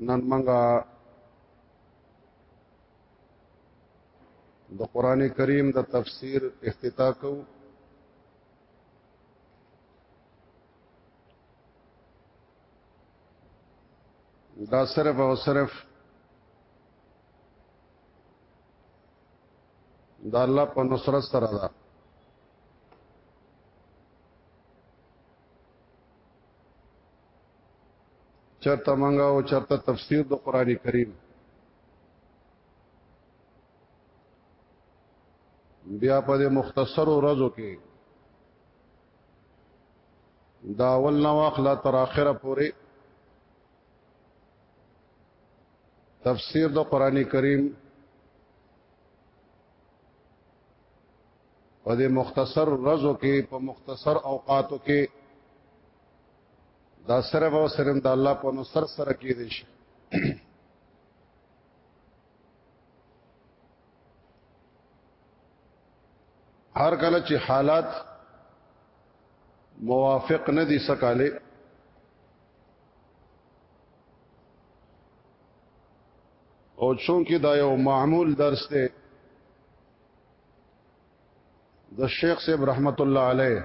نن منګه د قران کریم د تفسیر افتتاح کو دا صرف او صرف دا الله په نصرت سره ده چرته منګه او چرته تفسیر د قران کریم بیا په دې مختصر ورځو کې دا اول نو اخلا تر اخره پورې تفسیر د قران کریم په دې مختصر رزو کې په مختصر اوقاتو کې دا صرف او صرف د الله په نو سر سره کې دي شي هر کله چې حالات موافق نه دي سکاله او چونکه دا یو معمول درس دی د شیخ صاحب رحمت الله علیه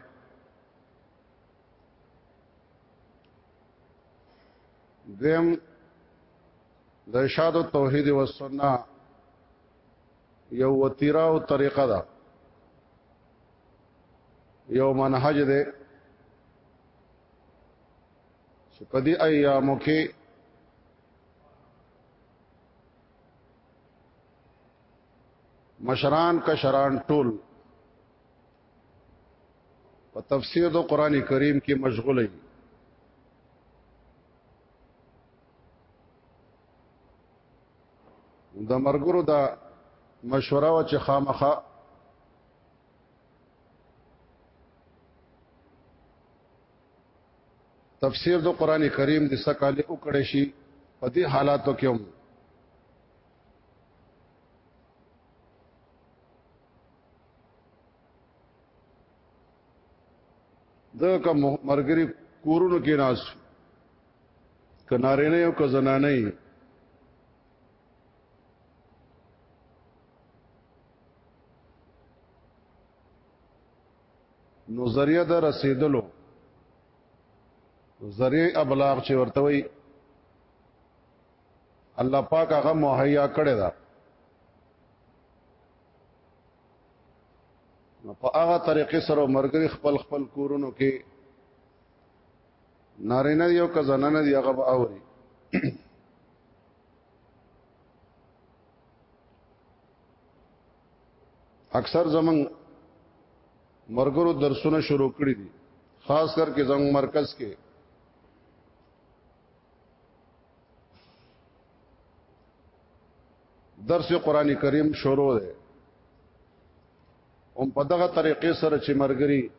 دیم د ارشاد توحید و سنت یو وتیرا او طریقه ده یو منهج ده چې په دې ایامو کې مشران کشران ټول په تفسیر د قران کریم کې مشغول دي د مرګرو دا مشوره و چې خامخه تفسیر د قران کریم د سکاله وکړې شي په دې حالاتو کې هم دا کوم مرګري کورونو کې ناس کنارې نه یو که زنانه یې نو ذریعہ د رسیدلو ذریعہ ابلاغ چې ورته وي الله پاک هغه مهیا کړی دا نو په هغه طریقې سره مرګري خپل خپل کورونو کې نارینه یو که زنانه دی هغه به اوري اکثر زمون مرګرو درسونه شروع کړی دي خاص کر کې زمون مرکز کې درس قران کریم شروع دی هم په دغه طریقې سره چې مرګري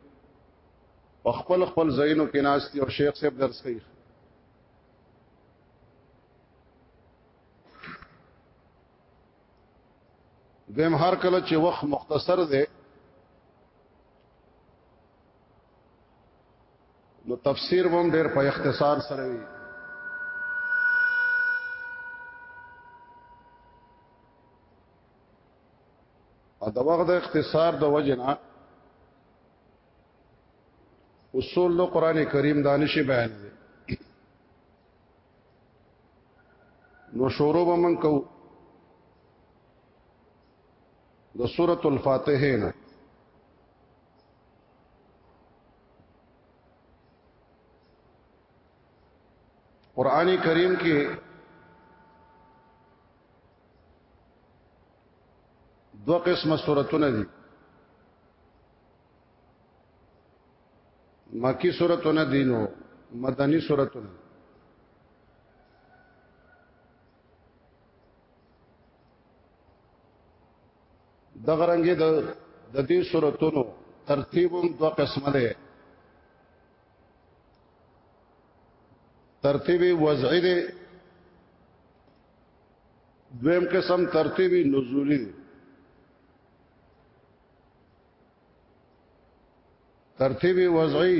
په خپل خپل زینو کې ناشتي او شیخ صاحب درس کوي دیم هر کله چې وخت مختصر دی نو تفسیر هم ډیر په اختصار سره وی ا د وخت د اختصار د وجنا اصول د قران کریم دانش بیان دي نو شروع به من کو د سورۃ الفاتحه نه قران کریم کې دو قسمه سورتونه دي مکی سورتونه دي نو مدنی سورتونه دغه رنګه د د دې سوراتونو ترتیبم دوه قسمه ده ترتیب وضعی ده دویم قسم ترتیب نزولی ده ترتیب وضعی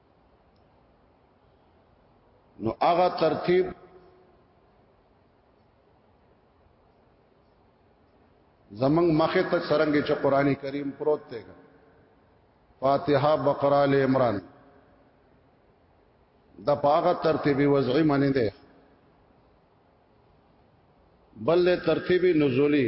نو هغه ترتیب زمنګ مخه ته سرنګ چې قرآني کریم پروت دی فاتحه بقره ال عمران د پاغه ترتیبي وضعي معنی ده بل ترتیبي نزولي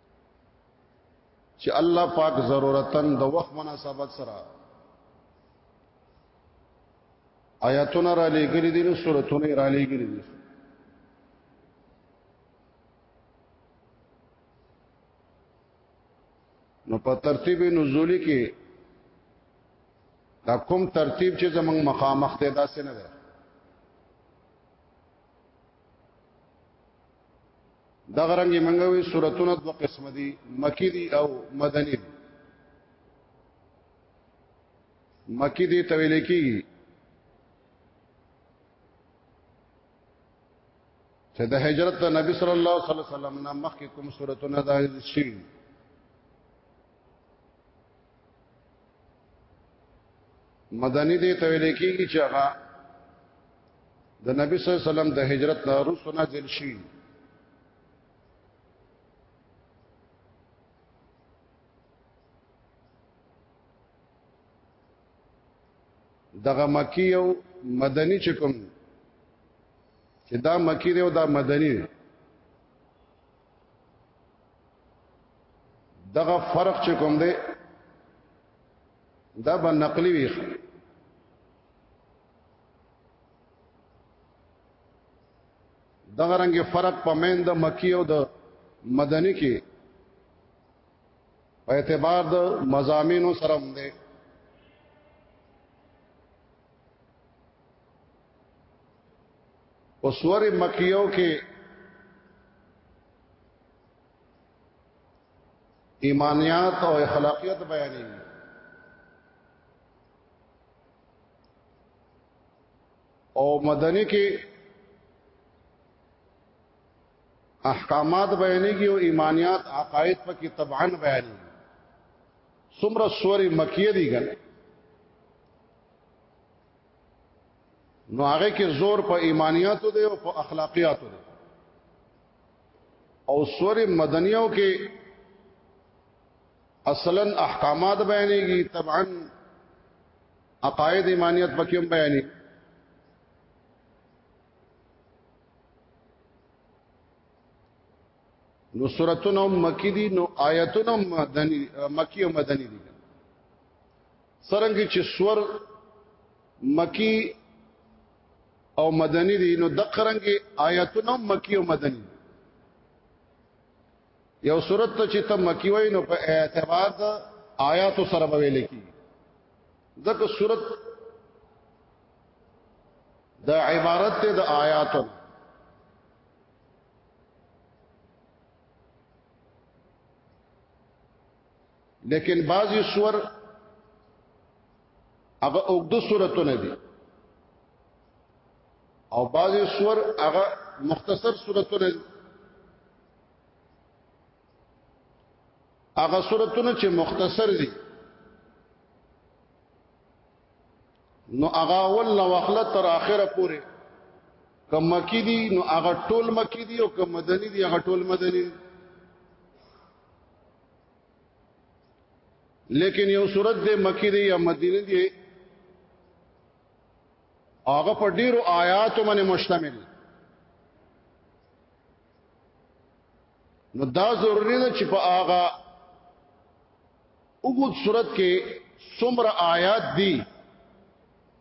چې الله پاک ضرورتن د وخت مناسبت سره آیاتونه را لېګري دي نو سورتونه را لېګري دي نو په ترتیب نزولی کې دا کوم ترتیب چې زمنګ مخامخ ته داسې نه ده دغه رنګ منګوي سوراتونه دوه قسم دي مکی دي او مدني دي مکی دي تویل کیږي چې د هجرت نبی صلی الله علیه وسلم نه مخکې کوم سوراتونه دایې شي مدنی دې ته ویل کېږي چې هغه د نبی صلی الله علیه وسلم د هجرت نه وروسته نازل شي دغه مکی او مدنی چې کوم چې دا مکی دی او دا مدنی دی دغه فرق چې کوم دی دا به نقلی وي دغه رنګ فرق په مین د مکی او د مدنی کې په اعتبار د مزامینو سره هم دی په سور مکیو کې ایمانیات او اخلاقیات بیانې او مدني کې احکامات بیانېږي او ایمانیات عقاید پکې طبعا بیانېږي څومره سوري مکیه دي ګل نو هغه کې زور په ایمانیاتو دی او په اخلاقیاتو دی او سور مدنیو کې اصلا احکامات بیانېږي طبعا عقاید ایمانیت پکې هم بیانېږي نو سورتون هم مکی دي نو آیتون هم مدنی مکی او مدنی دي سرنګ چې سور مکی او مدنی دي نو د قرنګي آیاتونه مکی او مدنی یو صورت ته چې ته مکی وای نو په اعتبار د آیات سره به ویل کی ځکه صورت د عبارت ته د آیاتو لیکن بعضی سور هغه اوږده سورتونه دي او بعضی سور هغه مختصر سورتونه دي هغه سورتونه چې مختصر دي نو هغه اول نو اخله تر اخره پورې کم مکی دي نو هغه ټول مکی دي او کم مدني دي هغه ټول مدني دي لیکن یو صورت د مکی دی یا مدینه دی هغه په ډیرو آیاتو باندې مشتمل نو دا ضروری ده چې په هغه وګد صورت کې څومره آیات دي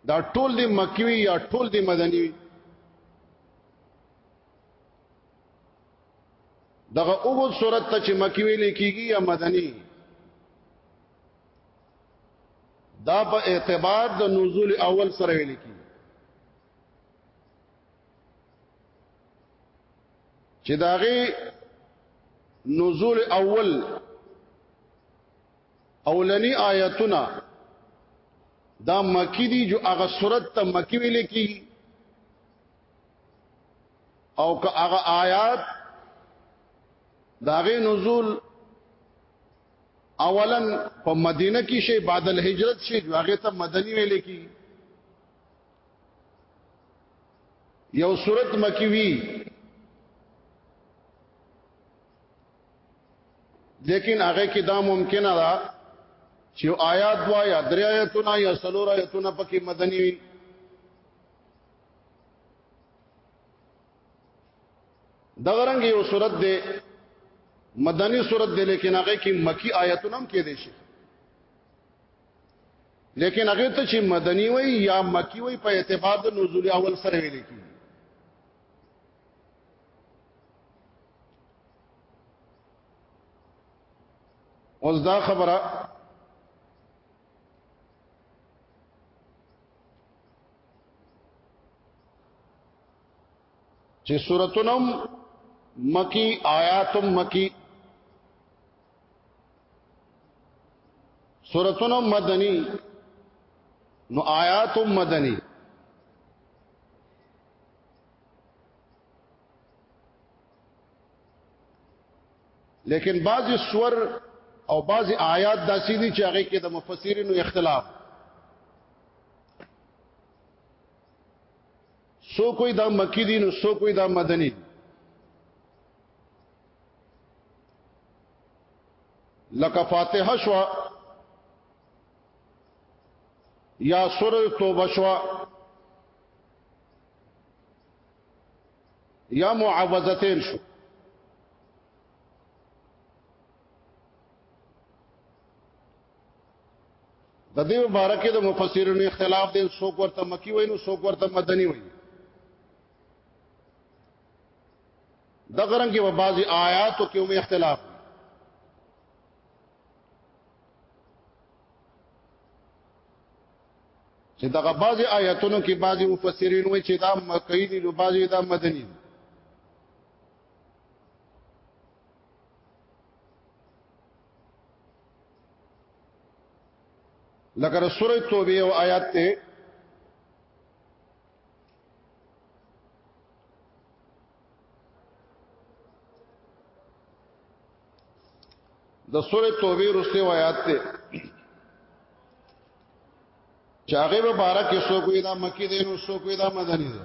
دا ټول دی مکی یا ټول دی مدنی وي دغه اوږد صورت ته چې مکی ویل کیږي یا مدني دا په اعتبار د نزول اول سره ویل کیږي چې داغه نزول اول اولنی آیتونه دا مکی دی جو هغه صورت ته مکی ویل کیږي او که هغه آیات داغه نزول اولا په مدینه کې شی بعد الهجرت شی هغه ته مدنی ویل کی یو صورت مکی وی لیکن هغه کې دا ممکنه ده چې آیات وا یا درې آیتونه یا سلور آیتونه پکې مدنی وي دغه رنګ یو صورت دی مدنی صورت دی لیکن هغه کې مکی آیتونه هم کې دي شي لیکن هغه ته چې مدنی وای یا مکی وای په اعتبار د نزول اول سره ویل کی اوس دا خبره چې سورتونم مکی آیاتم مکی سورتونم مدنی نو آیاتم مدنی لیکن بعضی سور او بعضی آیات داسې دي چې هغه کې د مفسرینو اختلاف سو کوئی دا مکی دی نو سو کوئی دا مدنی دی لکه فاتحه شوا یا سوره توبه شوا یا معوذتین شو د دې مبارک د مفسرینو اختلاف دي څوک ورته مکی وای نو څوک ورته مدني وای د غرنګ کې په بعضي آیاتو کې هم اختلاف چې دغه بعضي آیاتونو کې بعضي مفسرین وایي چې دا مکی دي او بعضي دا مدني دي لکه سوره توبه او آیات ته د سوره توبه رسته آیات ته چاغه به بارا کې سو کوی دا مکی دی نو سو کوی دا مدنی دی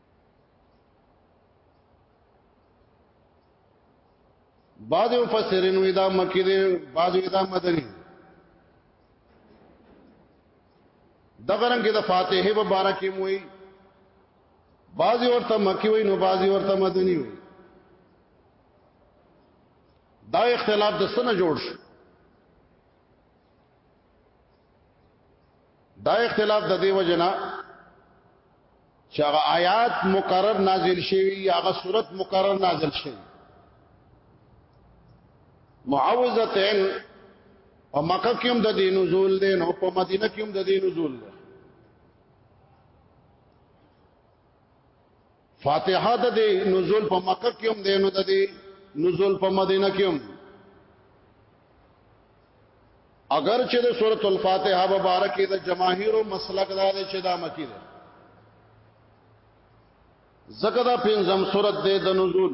بعض مفسرین وی دا مکی دی بعض وی دا مدنی دغه رنګ د فاتحه په بارا کې موي بعض ورته مکی وی نو بعض ورته مدنی وی دا اختلاف د سنه جوړ شو دا اختلاف د دیو جنا چې هغه آیات مقرر نازل شوی هغه صورت مقرر نازل شوی معوذتين او مکه کې هم د دې نزول دی نو په مدینه کې هم د دې نزول دی فاتحه د نزول په مکه کې هم دی نو د نزول په مدینه کې هم اگر چې د سورۃ الفاتحه مبارکې د جماهیرو مسلک دا دی چې دا مکی ده زکه دا پنځم سورۃ دی د نزول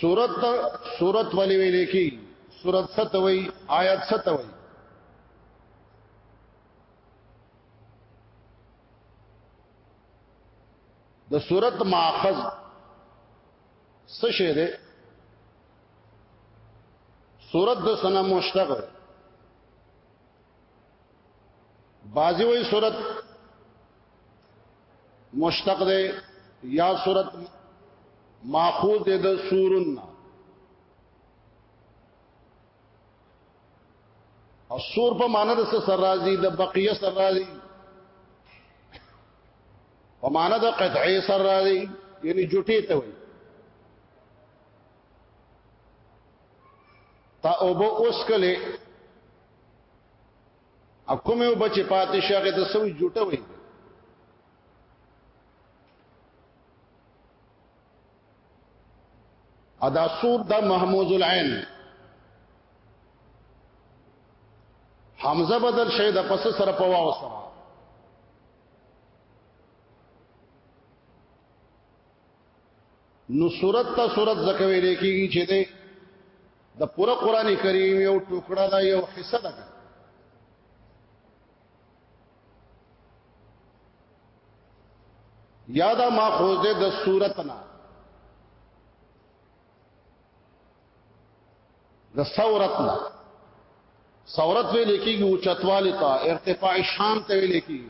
سورت سورت ولې ویلې کی سورت ستوي آیات ستوي د سورت ماخذ څه شه ده سورت د سنا مشتق ده بازی وی سورت مشتق دی یا صورت ماخوذ دی د سورن او سور په معنی د سر راضی د بقیه سر راضی په معنی د قطعی سر راضی یعنی جټی ته وي تا او بو اوس کله او کومه او بچ پاتې شغه د سوي جوټه وي ادا سور د محمود العين حمزه بدل شي د پس سره په واو سره نو صورت ته صورت زکوي لیکيږي چې ده د پوره قران کریم یو ټوکړه دا یو حصہ ده یادا ما خوز دے د صورتنا د صورتنا صورت وی لیکي او چتوالی تا ارتفاع شان ته وی لیکي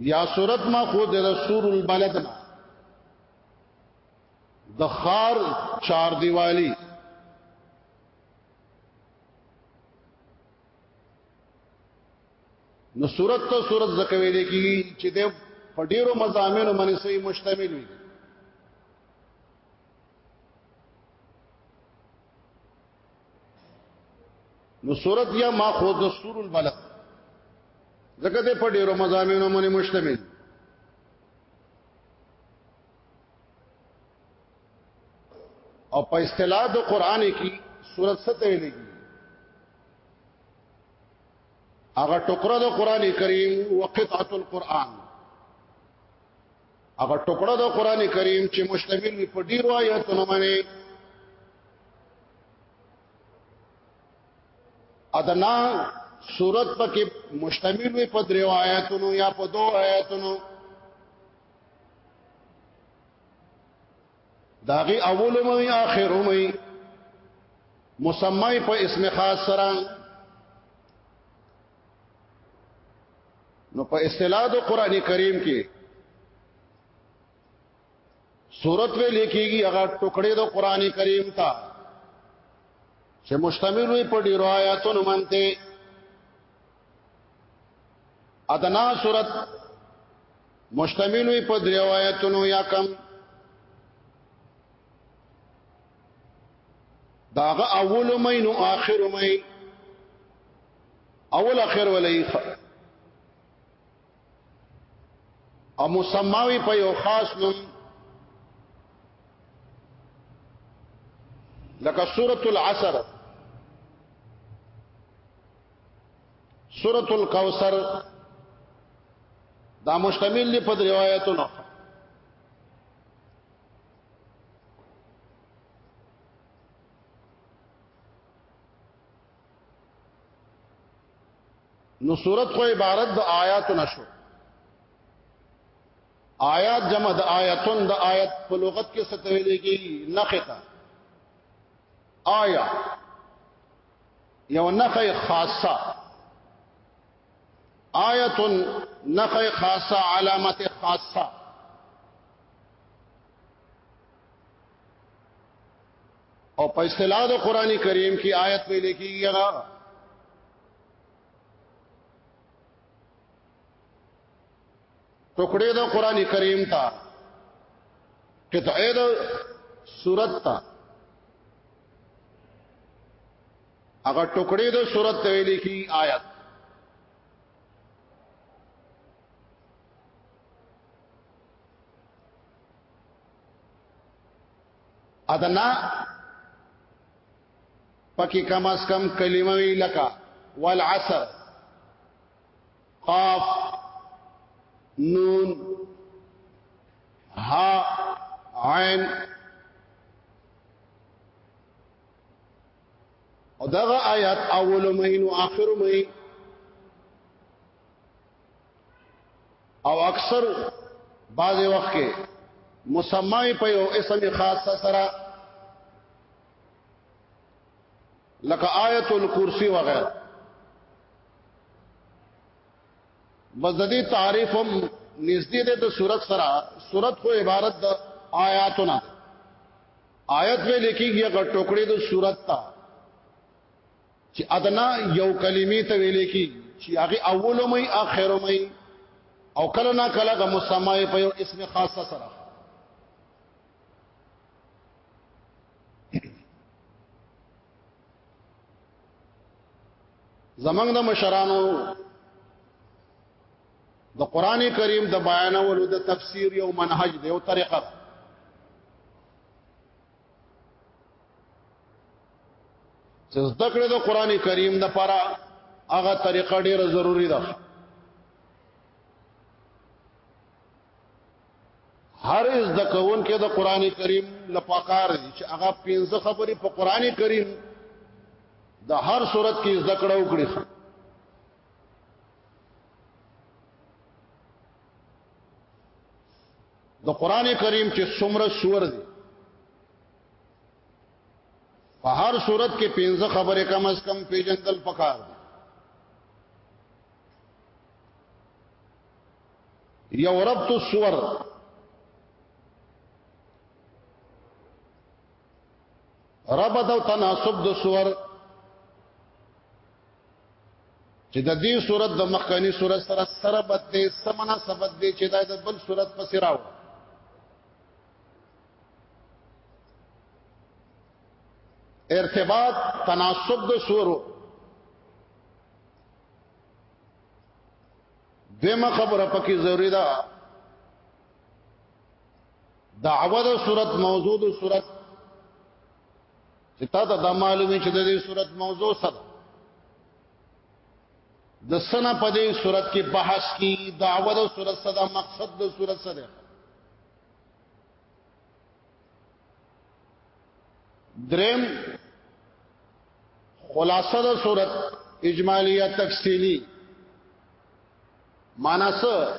یا صورت ما خود رسول البلد د خار چار دیوالی نو صورت ته صورت زکه ویل کی چې د پډیرو مزامینو باندې سي مشتمل وي نو صورت یا ما خود سور البلد زکه دې په ډیرو مزامینو باندې مشتمل او په اصطلاح د قران کې صورت څه ته ویل کیږي هغه ټوکر د قران کریم وقطعه القرآن هغه ټوکړه د قران کریم چې مشتمل په ډیرو آیاتونو باندې ادنا صورت پکې مشتمل وي په دریو آیاتونو یا په دوه آیاتونو داغي اول مې اخر مې مسمای په اسم خاص سره نو په اصطلاح د قران کریم کې صورت وی لیکيږي هغه ټوکړې د قران کریم ته چې مشتمل وي په ډیرو آیاتونو منته ادنا صورت مشتمل وي په دریو آیاتونو یا کم داغه اول مې نو اخر مې اول اخر ولې او مسماوي په یو خاص نوم لکه سورۃ العصر سورۃ الکوثر دا مشتمل دی په روایتونو نو صورت خو عبارت د آیات نشو آیات جمع د آیاتون د آیت په لغت کې څه ویل کېږي نختا آیا یو نخې خاصه آیت نخې خاصه علامت خاصه او په اصطلاح د قران کریم کې آیت ویل کېږي هغه ټوکړې د قران کریم ته قطعه د سورت ته هغه ټوکړې د سورت ته ویل کېږي آیت ادنا پکې کم از کم کلمه وی لکا والعصر قاف نون ها عین او دغه آیات اول مې نو اخر مې او اکثر بعض وخت کې مسمای په یو اسم خاص سره لکه آیت الکرسی وغیرہ بس د دې تعریف هم نږدې ده د صورت سره صورت خو عبارت د آیاتونه آیت ویل کېږي هغه ټوکړې د صورت ته چې ادنا یو کلمې ته ویلې کی چې هغه اولو مې اخرو مې او کله نا کله غ مسمای په یو اسم خاص سره زمنګ د مشرانو د قران کریم د بیانولو د تفسیر یو منهج دی او طریقه چې زده کړې د قران کریم د پاره هغه طریقه ډیره ضروری ده هر از د کون کې د قران کریم لپاکار دي چې هغه پنځه خبرې په قران کریم د هر صورت کې ذکر وکړي د قران کریم چې څومره سور دي په هر صورت کې پنځه خبرې کم از کم پیژندل پکار دي یو ربط الصور ربط او تناسب د صور چې د دې صورت د مخکنی صورت سره سره بد دې سمنا سبد دې چې دا د بل صورت پسې راو ارتباط تناسب د سورو دمه خبره پکې ضروری ده دعوه د صورت موضوع د صورت چې تا ته دا معلومه چې د دې صورت موضوع څه ده د سنا په دې صورت کې بحث کی دعوه د صورت څه ده مقصد د صورت څه ده درم خلاصه د صورت اجمالیه تفصیلی معنی څه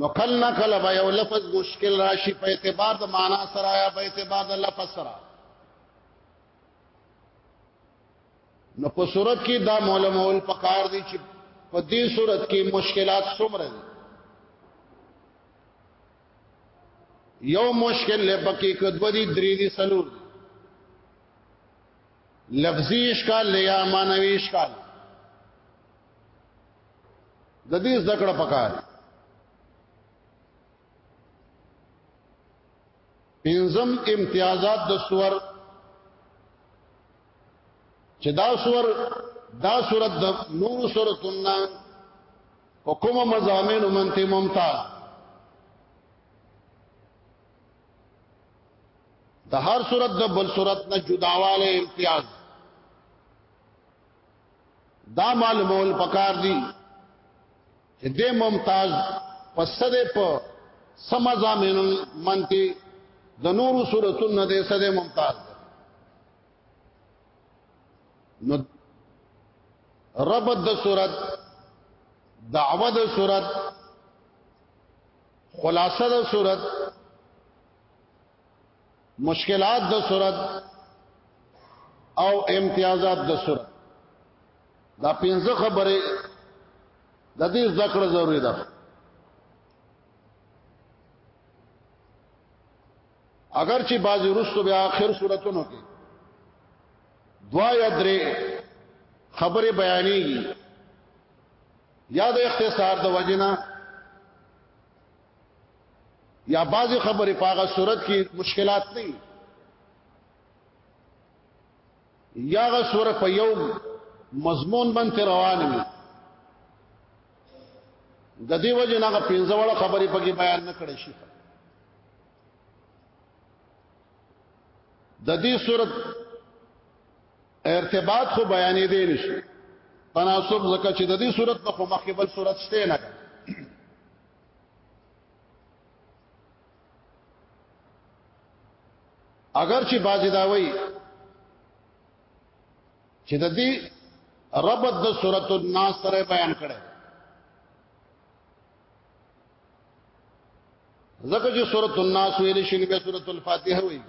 نو کله کله به یو لفظ مشکل راشي په اعتبار د معنا سره یا په اعتبار د لفظ سره نو په صورت کې دا معلومول پکار دي چې په دې صورت کې مشکلات څومره دي یو مشکل لپکې کدو دي درې دي سلور دي لفظی اشکال یا معنوی اشکال د دې ذکر پکار پنځم امتیازات د سور چې دا سور دا صورت د نور سورتنا او کوم مزامین منته ممتاز د هر صورت د بل صورت نه جداواله امتیاز دا معلومول پکار دي چې د ممتاز په صدې په سما زامن منتی د نور صورتون نه د صدې ممتاز نو رب د صورت دعوه د صورت خلاصه د صورت مشکلات د صورت او امتیازات د صورت دا پنځه خبره د دې ذکر ضروری ده اگر چې بازی رسو بیا آخر صورتونو کې دوا یا درې خبره بیانېږي یا د اختصار د وجنه یا بعض خبرې په هغه صورت کې مشکلات نه یا هغه سور په یو مضمون باندې روان وي د دې وجه نه پنځه وړه خبرې پکې بیان نه کړې شي د دې صورت ارتباط خو بیانې دی نشي تناسب زکه چې د دې صورت په مخکې بل صورت شته نه اگر چې باز دا وای چې د دې ربط د سورۃ الناس سره بیان کړي ځکه چې سورۃ الناس ویل شي نو سورۃ الفاتحه وایي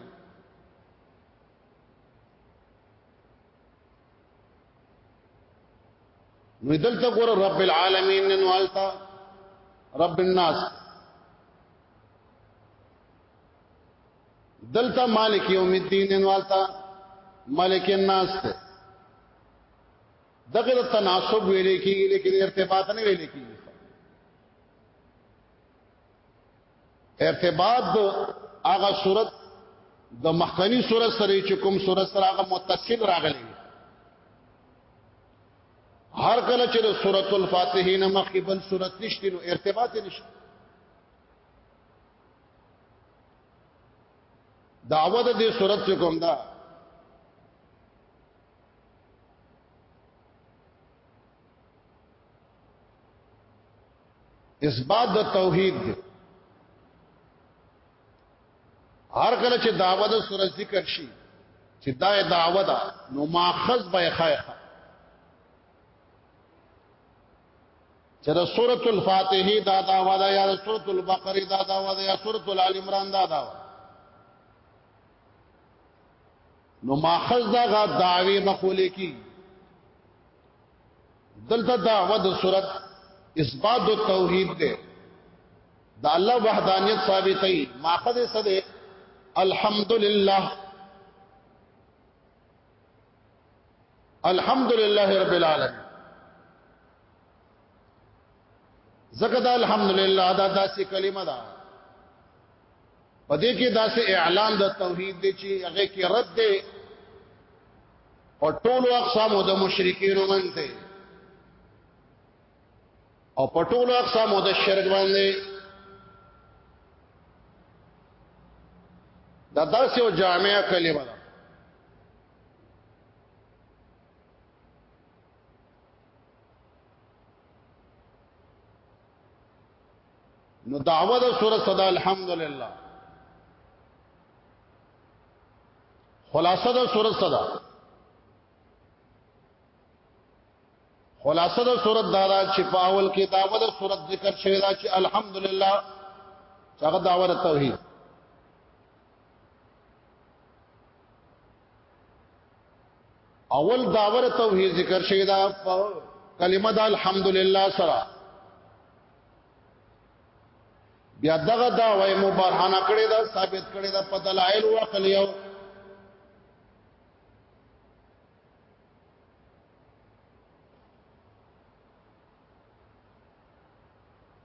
نو دلته ګور رب العالمین نن والتا رب الناس دلته مالک یوم الدین نن والتا ملک الناس ته دغه د تناسب ویلې کیږي لیکن ارتباط نه ویلې کیږي ارتباط د هغه صورت د مخکنی صورت سره چې کوم صورت سره هغه متصل راغلی هر کله چې د سورۃ الفاتحه نه مخکې بل صورت نشته نو ارتباط نشته دعوت دې صورت څخه کوم دا اثبات د توحید دی هر کله چې دعوه د سورې ذکر شي چې دا دعوه ده نو ماخذ به خایخه چې د سورۃ الفاتحه دا دعوه ده یا د سورۃ البقره دا دعوه ده یا سورۃ ال عمران دا دعوه نو ماخذ دا غا دعوی مخوله کی دلته دعوه د صورت اثبات د توحید ده د الله وحدانیت ثابتې ماخذ سده الحمدلله الحمدلله رب العالمین زکه دا الحمدلله دا داسې کلمه ده په دې کې داسې اعلان د توحید دی چې هغه کې رد دی او ټول اقسام د مشرکین منته او په ټول اقسام د شرک باندې دا داسې او جامعه کلمه ده نو دعوه د سورۃ صدا الحمدلله خلاصه د سورۃ صدا خلاصه د سورۃ دارا چې پاول کې دعوه د سورۃ ذکر شوی دا چې الحمدلله څنګه دعوه د توحید اول داور توحید ذکر شوی دا کلمه د الحمدلله سره بیا دغه دا وای مبرهنه کړی دا ثابت کړی دا په دلایل او عقل یو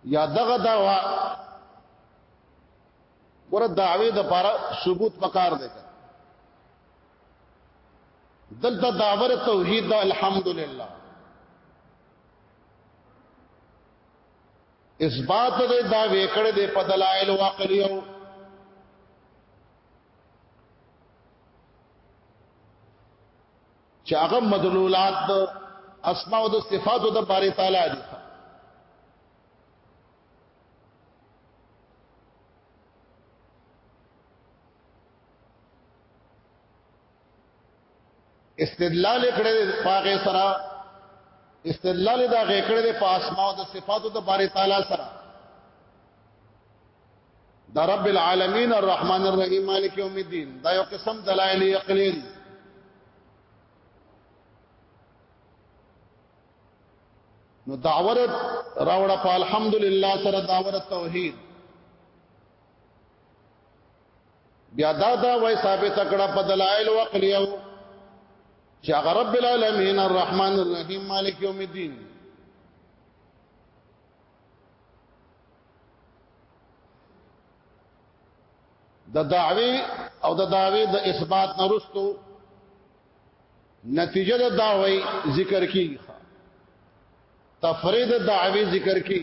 یا دغه دا وا ور دعوی د لپاره ثبوت پکار دی دلته داور توحید الحمدلله اثبات دې دا وکړه دې په دلایل او عقلیو چې هغه مدلولات د اسماء او د صفاتو د بارے تعالی دي استدلال کړه د پاغه سره استدلال دا غې کړه د پاسما او د صفاتو د باري تعالی سره دا رب العالمین الرحمن الرحیم مالک یوم الدین دا یو قسم دلایل عقلی دي نو دعوت راوړه په الحمدلله سره دعوت توحید بیا دا دا وای ثابت کړه په دلایل او عقلیو چې هغه رب العالمین الرحمن الرحیم مالک یوم الدین د دعوی او د دعوی د اثبات نرستو نتیجه د دعوی ذکر کی تفرید دعوی ذکر کی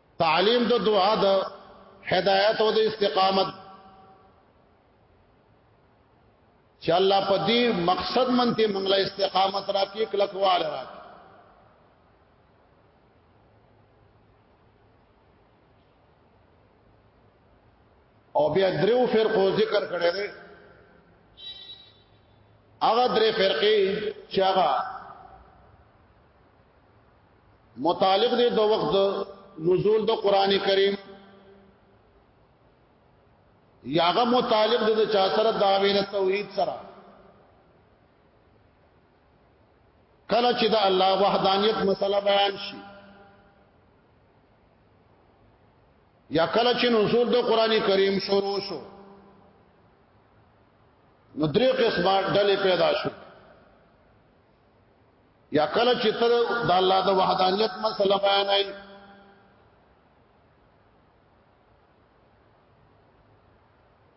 تعلیم د دعا د هدایت او د استقامت چې الله په دې مقصد منته منګله استقامت راکې کلکواله راکې او بیا درو فرقو ذکر کړی دی هغه درې فرقې چې هغه متعلق دی د وخت نزول د قران کریم یاغه متعلق دی د چا سره داوینه توحید سره کله چې د الله وحدانیت مسله بیان شي یا کله چې نزول د قران کریم شروع شو نو درې قسمه ډلې پیدا شوې یا کله چې تر د الله د وحدانیت مسله بیانای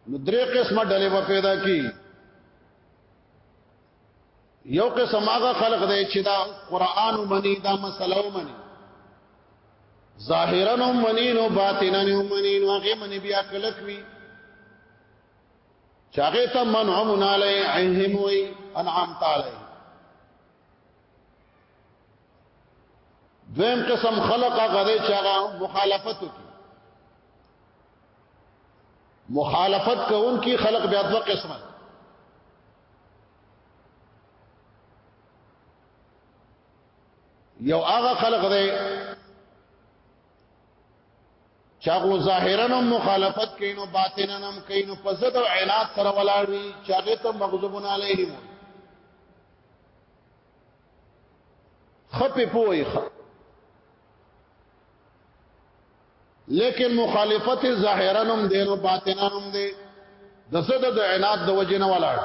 نو درې قسمه ډلې و پیدا کی یو قسم هغه خلق دی چې دا قران منی دا مسله منی ظاهرا منی نو باطنا منی نو هغه منی بیا کلک وی چاغه ته منعمون علی عهم وی انعام تعالی دویم قسم خلق غره چاغه مخالفت کی مخالفت کوون کی خلق بیا دوه قسمه یو هغه خلق دی چاغو ظاهرا هم مخالفت کینو باطنا هم کینو په زد او عناد سره ولاړ وي چاغه ته مغضوبون علیهم خپه پوي خ لیکن مخالفت ظاهرا هم دینو باطنا هم دی د زد د عناد د وجنه ولاړ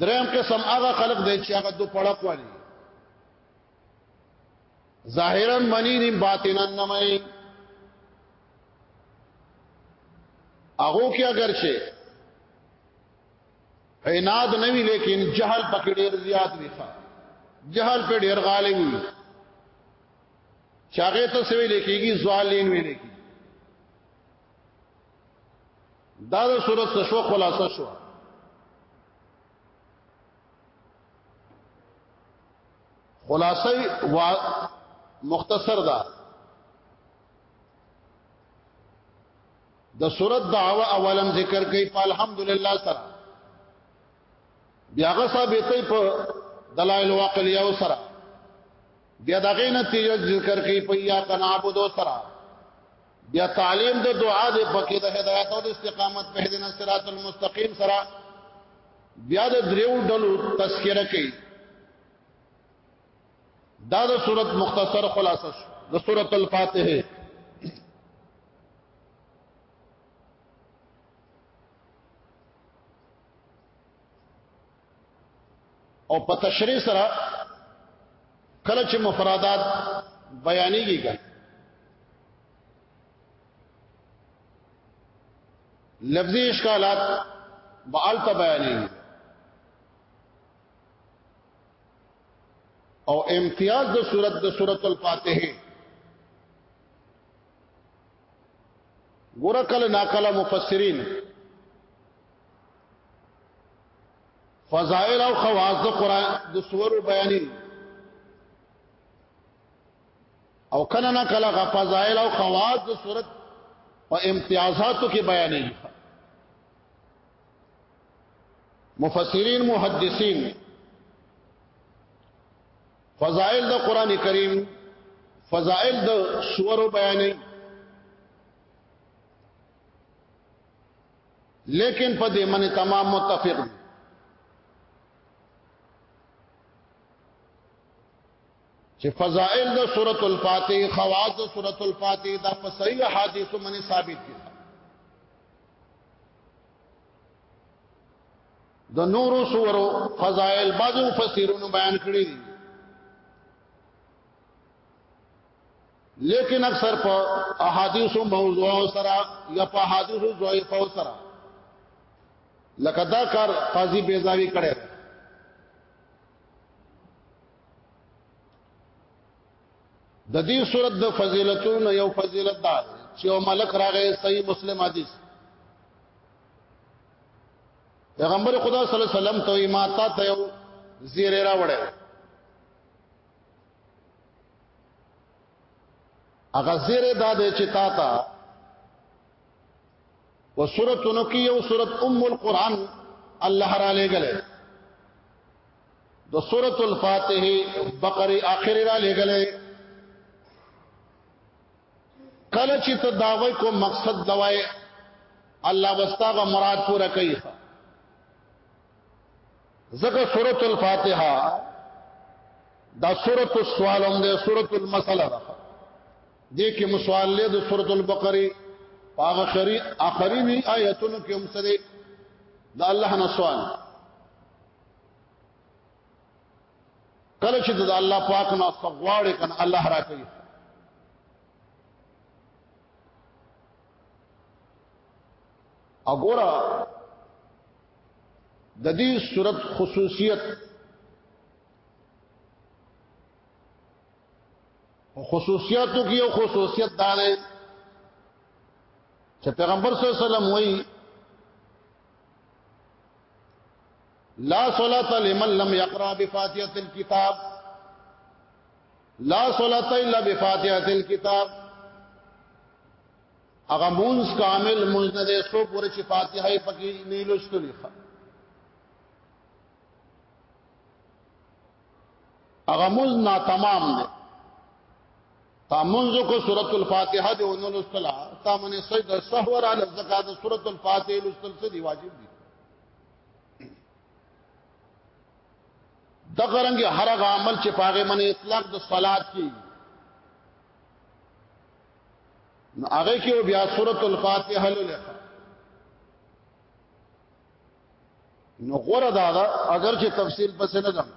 دریم قسم هغه خلق دی چې هغه دو پړق والی ظاهرا منی نیم باطنا نمای هغه کې اگر چې عناد نه وی لیکن جهل پکې ډیر زیات وی ښا جهل په ډیر غالب وی چاغه ته سوي لیکيږي زوالین وی لیکي دا د صورت شو خلاصه شو خلاصه وا مختصر ده د صورت دعوه اولم ذکر کوي په الحمدلله سره بیا غصه به ته په دلایل واقعي او سره بیا دغه نتیجه ذکر کوي په یا کنابود سره بیا تعلیم د دعا د پکې د هدایت او د استقامت په هدنه صراط المستقیم سره بیا د دریو ډلو تذکرہ کوي دا د صورت مختصر خلاصه شو د صورت الفاتحه او په تشریح سره کله چې مفردات بیانېږي ګل لفظي اشکالات بالته بیانېږي او امتیاز د صورت د صورت الفاتحه ګور کله ناکله مفسرین فضائل او خواص د قران د سورو بیانین او کله نه کله غ فضائل او خواص د صورت او امتیازاتو کې بیانې مفسرین محدثین فضائل د قران کریم فضائل د سورو بیانې لیکن په دې منی تمام متفق دي چې فضائل د سورۃ الفاتح خواص د سورۃ الفاتح دا په صحیح حدیثو منی ثابت دي د نورو سورو فضائل بعضو فسیرونو بیان کړی دي لیکن اکثر په احادیث موضوع سره یا په احادیث ضعیف سره لکه دا کار قاضي بیزاوی کړي د دې صورت د فضیلتونو یو فضیلت ده چې یو ملک راغی صحیح مسلم حدیث پیغمبر خدا صلی الله علیه وسلم ته ما تا ته یو زیره راوړی هغه زیره دا دی چې تا ته و سورته نو کې یو سورته ام القرآن الله را لګلې د سورته الفاتحه بقره اخر را لګلې کله چې ته داوی کو مقصد دوای الله واستغه مراد پورا کوي زکه سورۃ الفاتحه دا سورۃ السوال هم ده سورۃ المسله ده دې کې مسوال له د سورۃ البقره هغه خري اخري وی آیتونو کې هم سره د الله نه سوال کله چې د الله پاک نه سغواړي کنه الله راکړي اګورا د دې صورت خصوصیت خصوصیاتو کې یو خصوصیت دا دی چې پیغمبر صلی الله علیه وسلم وایي لا صلاة لمن لم يقرأ بفاتحة الكتاب لا صلاة إلا بفاتحة الكتاب هغه مونږ کامل مونږ نه دې سو پورې چې فاتحه یې پکې نه لوستلې ښه هغه مونږ نا تمام دي تا مونږ کو سورۃ الفاتحه دې ونه لوستلا تا منه سید سحور علی زکات سورۃ الفاتحه لوستل څه دی واجب دي د غرنګ هر عمل چې پاغه منه اطلاق د صلات کی نو هغه کې بیا سورۃ الفاتحه لولې نو غره دا دا اگر چې تفصیل پس نه دم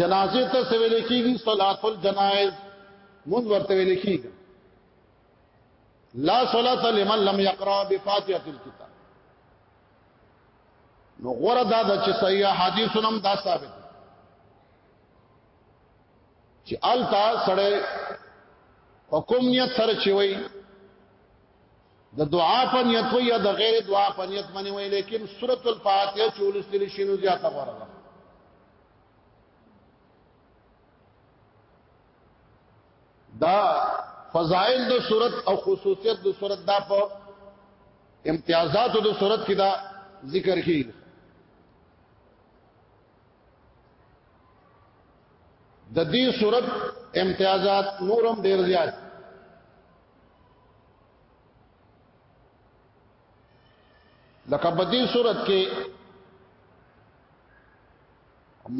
جنازه ته سویل کیږي صلات الجنائز مون ورته ویل کیږي لا صلات لمن لم يقرا بفاتحه الكتاب نو غره دا د چې صحیح حدیث نم دا ثابت چې التا سره حکم نیت سره چي وي د دعا په نیت وي یا د غیر دعا په نیت باندې وي لیکن سورۃ الفاتحه چې ولستل شي نو زیاته غوړه ده دا فضائل د صورت او خصوصیت د صورت دا په امتیازات د صورت کې دا ذکر کیږي د دې صورت امتیازات نورم ډیر زیات لکه په دې صورت کې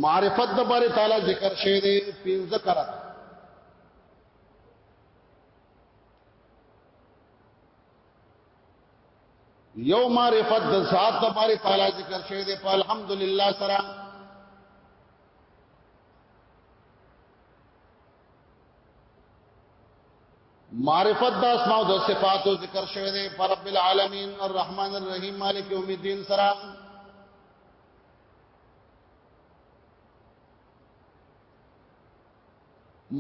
معرفت د بارے تعالی ذکر شوی دی پنځه کرات یو معرفت د ذات د باري تعالی ذکر شوی دی په الحمدلله سره معرفت د اسماء او د صفاتو ذکر شوی دی پر رب العالمین الرحمن الرحیم مالک یوم الدین سره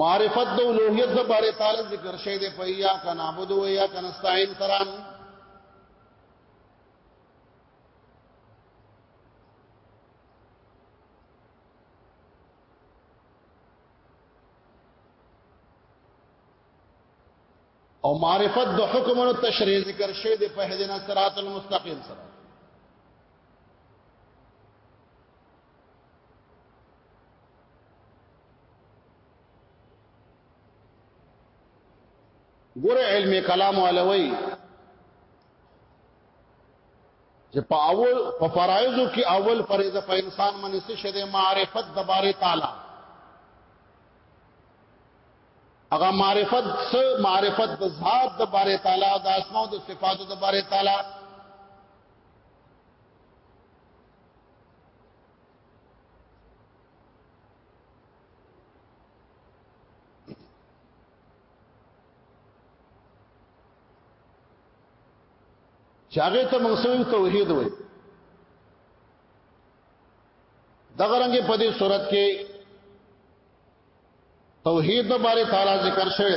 معرفت د اولوہیت د باره تعالی ذکر شوی دی په یا کنا عبد و یا کنا استعین سره او معرفت د حکم او تشریع ذکر شوی دی په هدینا صراط المستقیم سره ګور علم کلام علوی چې په اول په فرایضو کې اول فرضه په انسان باندې څه شه د معرفت د باره تعالی هغه معرفت څه معرفت د ذات د باره تعالی او د اسماء او د صفاتو د باره تعالی چې هغه ته منسوب توحید وي دغه رنګ په دې صورت کې توحید د باره تعالی ذکر شوی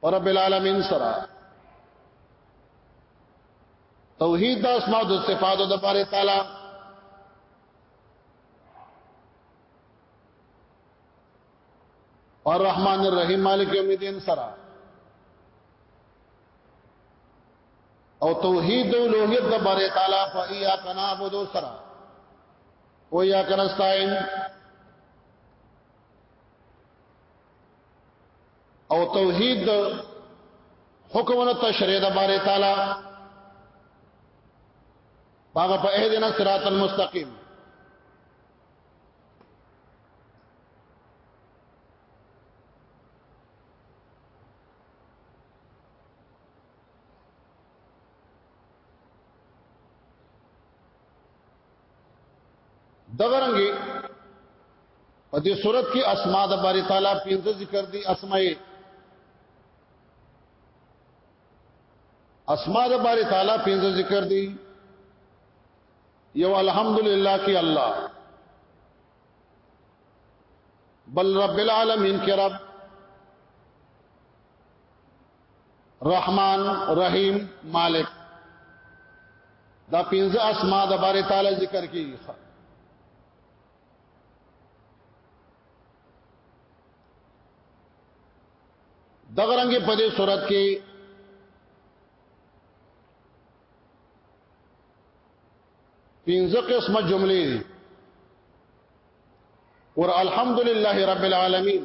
او رب العالمین سره توحید د اسماء او صفات د باره تعالی الرحمن الرحیم مالک یوم الدین سره او توحید او لوهیت د باره تعالی فایا کنا عبدو سره او یا کنستاین او توحید حکمونه تشریح د باري تعالی هغه په اهدنا صراط المستقیم دغه رنګي په دې صورت کې اسماء د باری تعالی پنځه ذکر دي اسماء اسماء د باری تعالی پنځه ذکر دي یو الحمدلله کې الله بل رب العالمین کې رب رحمان رحیم مالک دا پنځه اسماء د بارے تعالی ذکر کیږي دغه رنګ په دې صورت کې پنځه قسمه جملې دي ور الحمدلله رب العالمین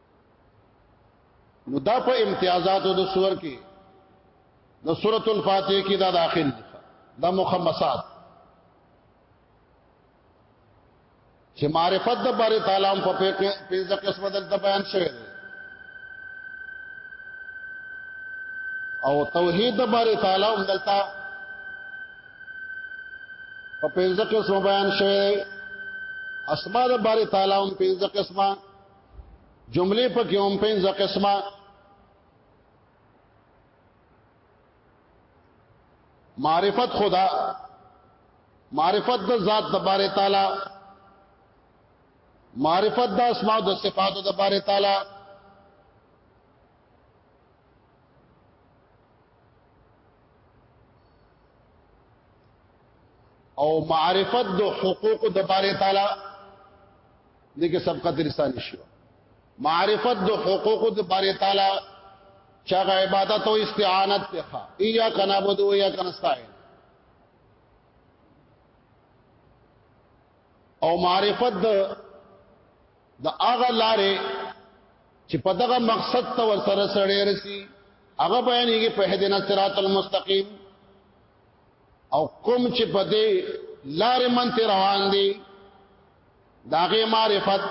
نو دا په امتیازاتو د سور کې د سورۃ الفاتحه کې دا داخل دي دا مخمسات چې معرفت د باري تعالی په پنځه قسمه دلته بیان شوی دی او توحید د باري تعالی هم دلته په پنځه قسمه بیان شوی دی اسماء د باري تعالی هم پنځه قسمه جملې پکې هم پنځه قسمه معرفت خدا معرفت د ذات د باره تعالی معرفت د اسماء د صفاتو د باره تعالی او معرفت د حقوق د باره تعالی دغه سبقت لسان شو معرفت د حقوق د باری تعالی چا عبادت او استعانت ته ایا کنا بدو ایا کنا استعان او معرفت د د هغه لارې چې په دغه مقصد ته ور سره سړی رسی هغه بیانېږي په هدینا صراط المستقیم او کوم چې په دې لارې منته روان دي داغه معرفت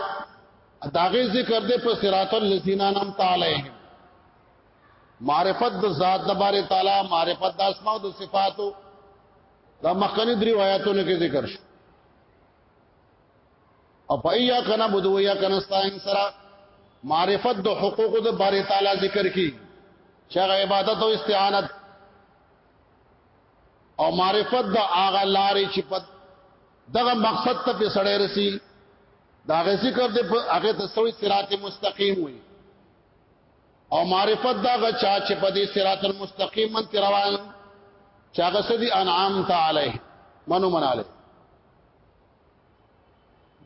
داغه ذکر دې په صراط الذین انعمت علیهم معرفت د ذات د باره تعالی معرفت د اسماء او د صفاتو دا مخکنی درې آیاتونو کې ذکر شو او پایا کنا بدو یا کنا استاین سرا معرفت د حقوق د باره تعالی ذکر کی چې عبادت او استعانت او معرفت د اغه لارې چې په دغه مقصد ته په سړی رسی دا غي ذکر دې هغه ته سوې صراط مستقیم وي او معرفت دا غچا چې په دې صراط المستقیم من روان چې هغه سدي انعام تعالی منو مناله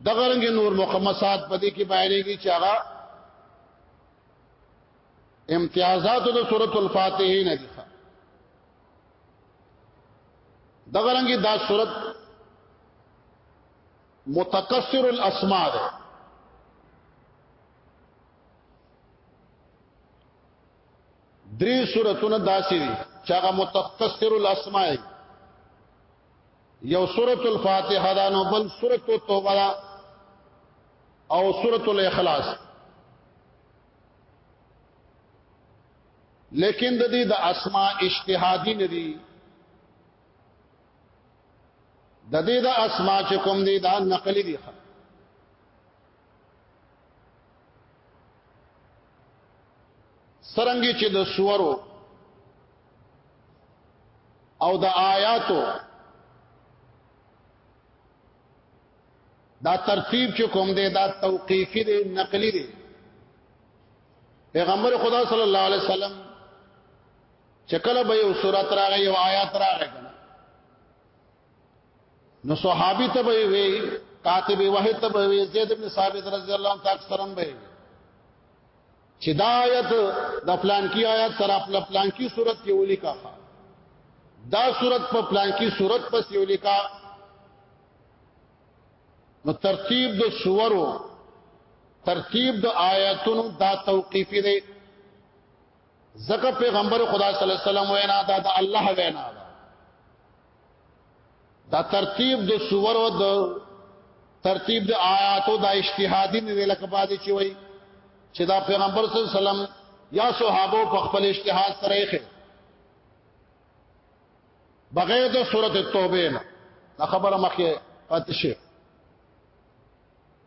دغه رنګ نور مقمصات په دې کې بیانېږي چې هغه امتیازات د سورۃ الفاتحه نه دي دغه رنګي دا صورت متکسر الاسماء ده درې صورتونه داسې دي چې هغه متکسر الاسماء دي یو سورۃ الفاتحه دا نو بل سورۃ التوبه دا او سورۃ الاخلاص لیکن د دې د اسماء اجتهادي نه دي د دې د اسماء چې کوم دي دا نقلي دي سرنګي چې د سورو او د آیاتو دا ترتیب چې کوم دی دا توقیفی دی نقلی دی پیغمبر خدا صلی الله علیه وسلم چې کله به یو سورۃ راغی یو آیات راغی نو صحابي ته به وی کاتب وحی ته به وی زید بن ثابت رضی الله عنه اکثرم به چې دا آیت د پلان کی آیت سره خپل پلان کی صورت کې ولي کا دا صورت په پلان کی صورت پس یو لیکا نو ترتیب د سورو ترتیب د آیاتونو دا توقیفی دی زکه پیغمبر خدا صلی الله علیه وسلم وینا دا د الله وینا دا, دا ترتیب د سورو د ترتیب د آیاتو دا اجتهادی نه لکه باندې چی وای چې دا پیغمبر صلی الله علیه وسلم یا صحابه په خپل اجتهاد سره یې بغیر د سورته توبه نه دا خبره مخه پاتې شي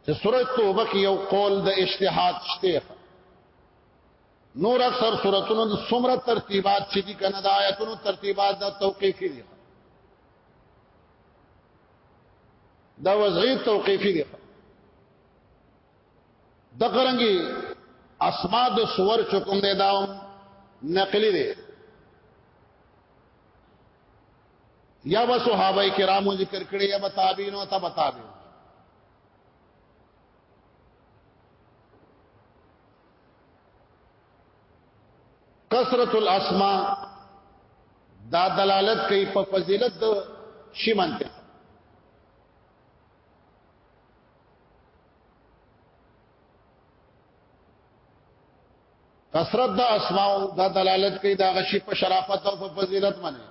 چې سورته توبه کې یو قول د اجتهاد شته نور اکثر سوراتونو د سمره ترتیبات چې دي کنه د آیاتونو ترتیبات د توقیفي دي دا وضعي توقیفي دي د قرنګي اسماء د سور چکم دی دا نقلی دی یا به صحابه کرامو ذکر کړي یا به تابعین او تبع تابعین کثرت الاسماء دا دلالت کوي په فضیلت د شی منته کثرت د اسماء دا دلالت کوي دا غشي په شرافت او په فضیلت باندې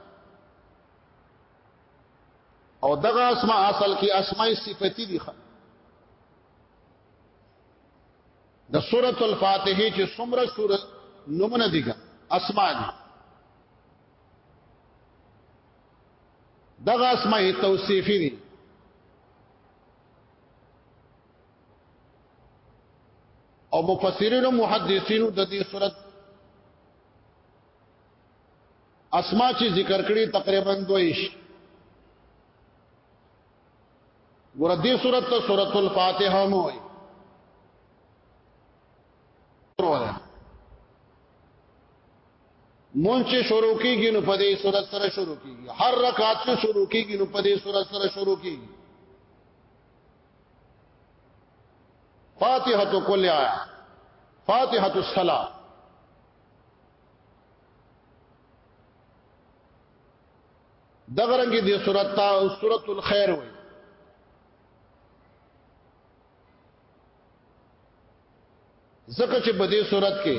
او دغه اسماء اصل کې اسماء صفتی دي خان د سورۃ الفاتحه چې څومره سورۃ نمونه دي اسماء دي دغه اسماء توصیفی دي او مفسرین او محدثین د دې صورت اسما چې ذکر کړي تقریبا دویش ګور دې صورت ته سورۃ الفاتحه مو وي مونږ چې شروع کیږي نو په دې صورت سره شروع کیږي هر رکعت چې شروع کیږي نو په دې صورت سره شروع کیږي فاتحه کل آیا فاتحه الصلاه دغه رنګ دې صورت تا صورت الخير وي ځکه چې په دې صورت کې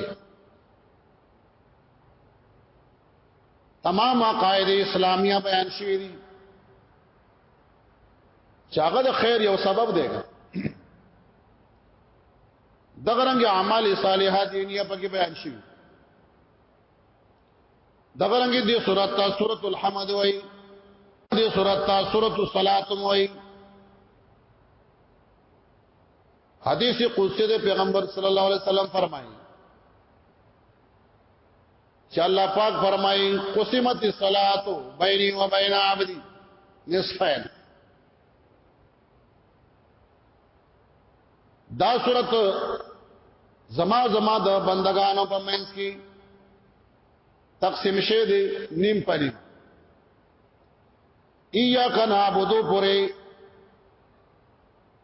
تمام عقاید اسلامیه بیان شوې دي چې هغه د خیر یو سبب دی دغه رنګ اعمال صالحات دینیه پکې بیان شوي دغه رنګ دې سورۃ تا سورۃ الحمد وای دې سورۃ تا سورۃ الصلات وای حدیث قدسی د پیغمبر صلی الله علیه وسلم فرمایي چې الله پاک فرمایي قسمت الصلاه بیني و بین عبدي نصفین دا صورت زما زما د بندگانو په منځ کې تقسیم شه دي نیم پري ایا کنا عبدو پوره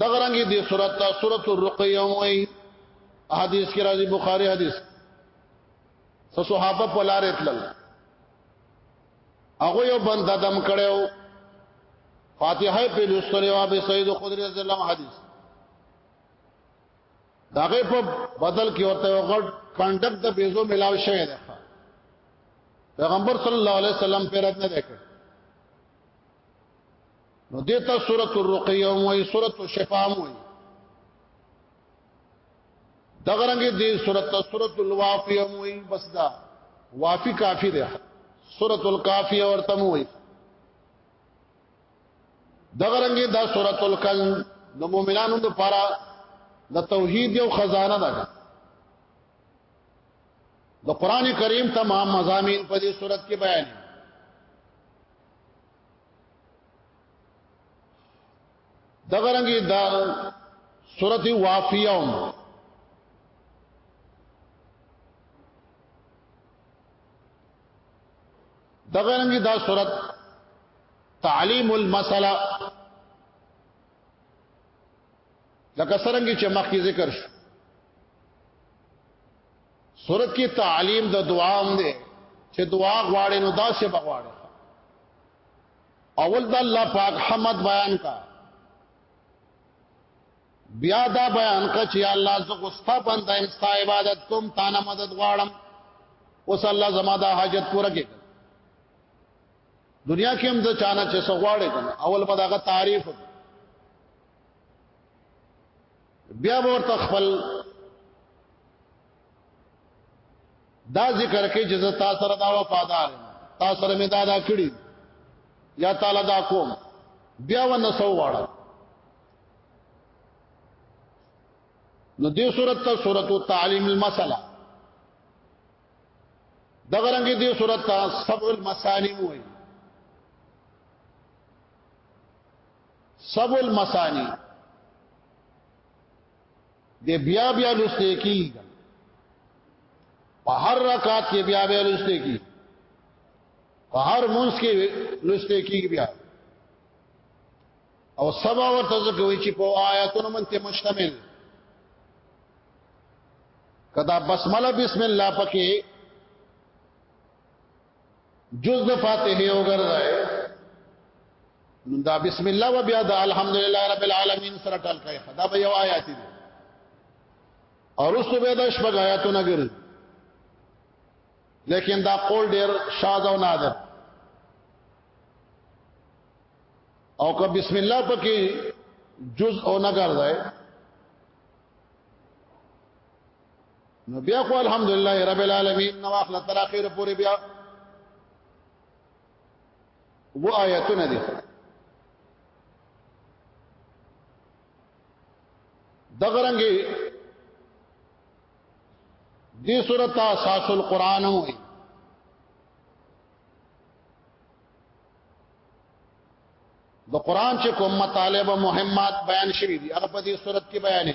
دغه رنګ دې سورۃ ته سورۃ الرقیه وایي حدیث کې راځي بخاری حدیث سو صحابه په لارې تلل هغه یو بند دم کړو فاتحه په لوستلو او به سید خدری رضی الله عنه حدیث داغه په بدل کې ورته غړ کندک د بیزو ملاو شوی دی پیغمبر صلی الله علیه وسلم پیرت نه وکړ نو دیتا سورۃ الرقیہ او سورۃ الشفاء مو دا غرنګ دې سورۃ سورۃ الوافیہ مو بس دا وافی کافی ده سورۃ الکافیہ ورته مو دا غرنګ دا سورۃ الکل د مؤمنانو لپاره د توحید یو خزانه ده د قران کریم تمام مزامین په دې صورت کې بیان دغه رنګي دا سورته وافیه دغه رنګي دا سورته تعلیم المساله لکه سرنګي چې مخکې ذکر شو صورت کې تعلیم د دعا هم دی چې دعا غواړې نو دا څه بغواړې اول د الله پاک حمد بیان کا بیا دا بیان کا چې الله زه غوستا بنده ایم ستا عبادت کوم تا نه مدد غواړم اوس الله زما دا حاجت پوره کړي دنیا کې هم د چانه چې سغواړې کنه اول په داغه تعریف وکړه بیا ورته خپل دا ذکر کې چې زه تاسو سره دا وفادار تاسو سره مې دا دا کړی یا تعالی دا کوم بیا و نسو واړه نو دې صورت ته صورت تعلیم المسله دا غرنګ دې صورت ته سبع المسالم وایي سب المسانی د بیا بیا لسته کی په هر رکعت کې بیا بیا لسته کی په هر منځ کې لسته کی بیا او سبا ورته ځکوي چې په آیاتونو منته مشتمل کدا بسمله بسم الله پکې جز د فاتحه وګرځي نو دا بسم الله و بیا د الحمدلله رب العالمین سره ټال کوي دا به یو آیات دی اور اس به د شپږ آیاتونه ګرځي لیکن دا قول ډیر شاذ او نادر او که بسم الله پکې جز او نه ګرځي نو بیا خو الحمدلله رب العالمین نو اخلا تر اخر پورې بیا و آیتونه دي دغرنګي دې سورته اساس القرآن وایي د قران چې کوم مطالب مهمات بیان شوی دي هغه په دې صورت کې بیانې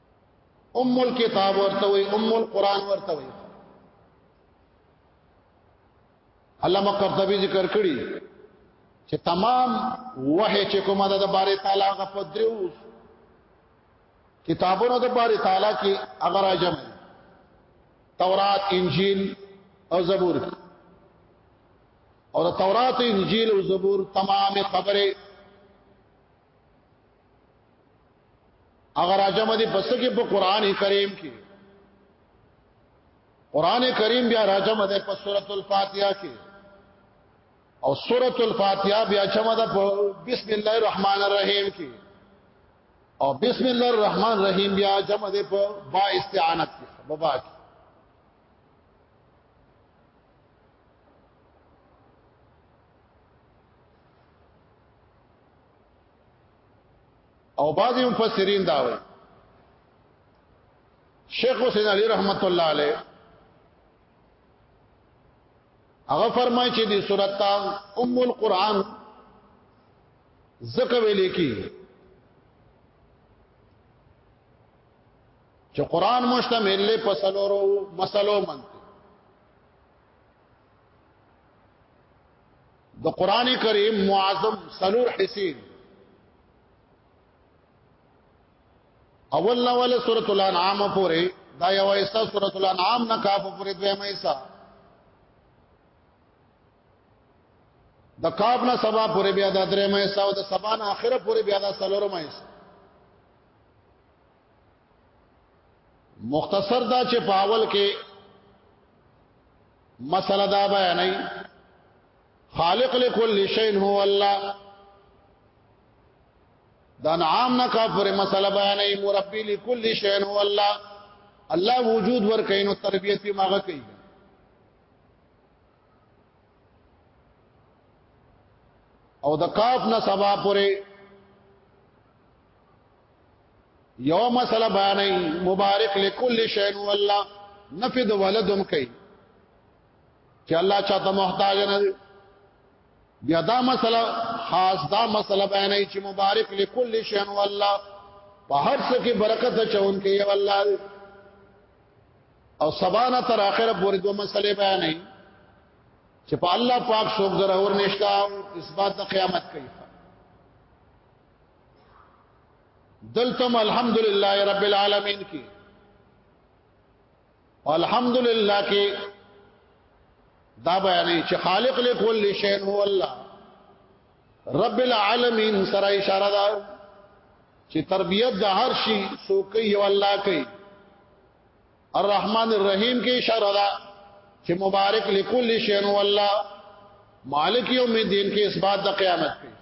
ام الكتاب ورته وي ام القران ورته وي علامه قرطبي ذکر کړی چې تمام وحي چې کومه ده د باري تعالی غ په دریو کتابونو د باري تعالی کې هغه راجم تورات انجیل او زبور او د تورات انجیل او زبور تمام خبره اگر راجم دي پس کې په قران کریم کې قران کریم بیا راجم ده په سورۃ الفاتحه کې او سورۃ الفاتحه بیا چمه ده په بسم الله الرحمن الرحیم کې او بسم الله الرحمن الرحیم بیا جمع ده په با استعانت کې بابا کې او بعض مفسرین دا وایي شیخ حسین علی رحمت الله علیه هغه فرمایي چې د سورۃ ام القرآن زکه ویلې کی چې قرآن مشتمل له پسلورو مسلو منته د قران کریم معظم سلور حسین اول نواله سورۃ الانعام پورې دا یو ایسا سورۃ الانعام نه کاف پورې دویمه ایسا د کاف نه سبا پورې بیا د درېمه ایسا او د سبا نه اخره پورې بیا د سلورمه ایسا مختصر دا چې په اول کې مسله دا بیانای خالق لكل شيء هو الله دا نعام نه کافر مسله بیانای مربي لكل شيء هو الله الله وجود ور کین او تربیت یې ماغه کوي او د کاف نه سبا پورې یو مسله باندې مبارک لكل شین والله نفي د ولدم کوي چې الله چاته محتاج نه دی بیا دا مسله خاص دا مسله بیانې چې مبارک لكل شین والله په هر څه کې برکت چون کې یو الله او سبانا تر اخره پورې دوه مسلې بیانې چې په الله پاک څوک درور نشتا او اثبات د قیامت کوي دلتم الحمدلله رب العالمین کی الحمدلله کی دا بیانې چې خالق لكل شی هو الله رب العالمین سره اشاره ده چې تربیت د هر شي سوکې یو الله کوي الرحمن الرحیم کې اشاره ده چې مبارک لكل شی هو الله مالک یوم الدین کې اثبات د قیامت کوي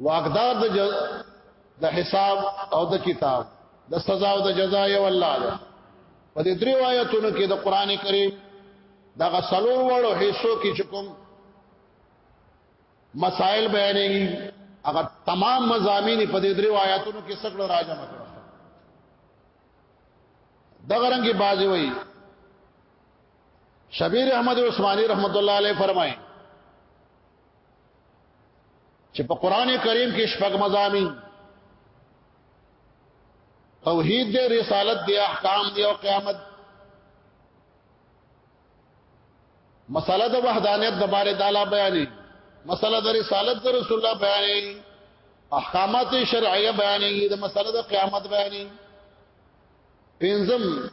واقدار د جز... د حساب او د کتاب د سزا او د جزا یو الله دی په دې درې آیاتونو کې د قران کریم دا غسلور وړو حصو کې چکم مسائل بیانېږي هغه تمام مزامین په دې درې آیاتونو کې سکړه راځم کړو دغه رنګي بازي وایي شبیر احمد عثماني رحمت الله علیه فرمایي چې په قران کریم کې شپږ مزامین توحید دې رسالت دې احکام دې او قیامت مسله د وحدانیت د باره تعالی بیانې مسله د رسالت د رسول الله بیانې احکامات شرعیه بیانې د مسله د قیامت بیانې پنځم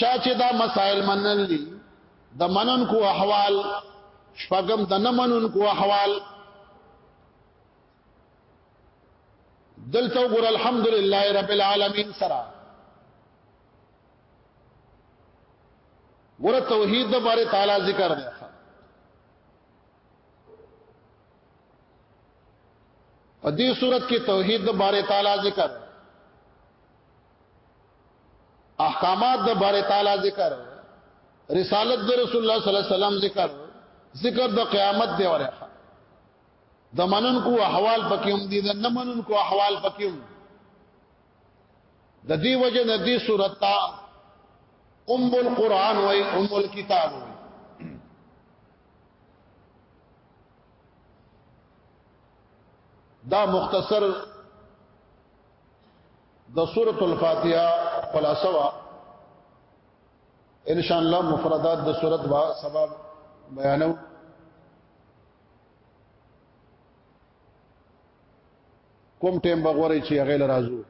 چا چې دا مسائل منل دي د منن کو احوال شپږم د نه منن کو احوال دلته ګور الحمدلله رب العالمین سره ګور توحید د باره تعالی ذکر دی په دې صورت کې توحید د باره تعالی ذکر دی احکامات د بار تعالی ذکر رسالت د رسول الله صلی الله علیه وسلم ذکر ذکر د قیامت دی وره د منن کو احوال پکيوم دي د نه منن کو احوال پکيوم د دې وجه نه دې صورت تا ام القران وای ام الكتاب وای دا مختصر د سورۃ الفاتحه خلاصوا ان شاء الله مفردات د سورۃ با سبب بیانو کوم ټیم بغوري چې هغه لرازو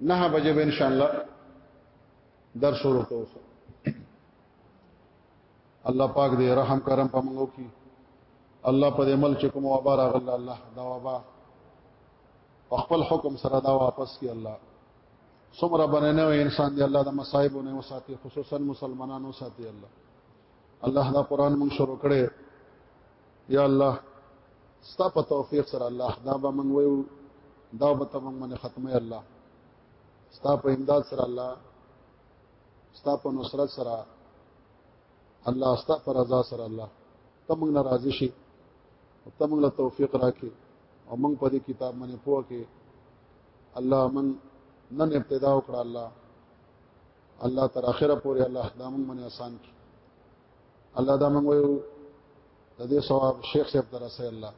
نه بجې به ان شاء الله درس شروع کوو الله پاک دې رحم کرم په موږ کې الله په دې عمل چې کوم وبا راغله الله دا وبا په خپل حکم سره دا واپس کی الله څومره بننه و انسان دی الله د مصايب نه وساتي خصوصا مسلمانانو ساتي الله الله دا قران موږ شروع کړي یا الله ستا په توفیق سره الله دا به من ویو دا به ته من ختمه الله ستا په امداد سره الله ستا په نصرت سره الله ستا پر رضا سره الله ته موږ ناراضي شي ته موږ له توفیق راکې او موږ په دې کتاب باندې پوه کې الله من نن ابتدا وکړه الله الله تر اخره پورې الله دا موږ باندې آسان کړي الله دا موږ یو د دې ثواب شیخ صاحب ته رسي الله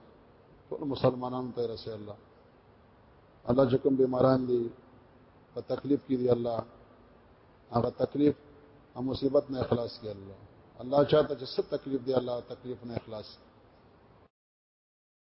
ټول مسلمانانو ته رسي الله الله چې کوم بیماران دي په تکلیف کې دي الله هغه تکلیف او مصیبت نه اخلاص کړي الله الله چاته چې ست تکلیف دی الله تکلیف نه اخلاص کړي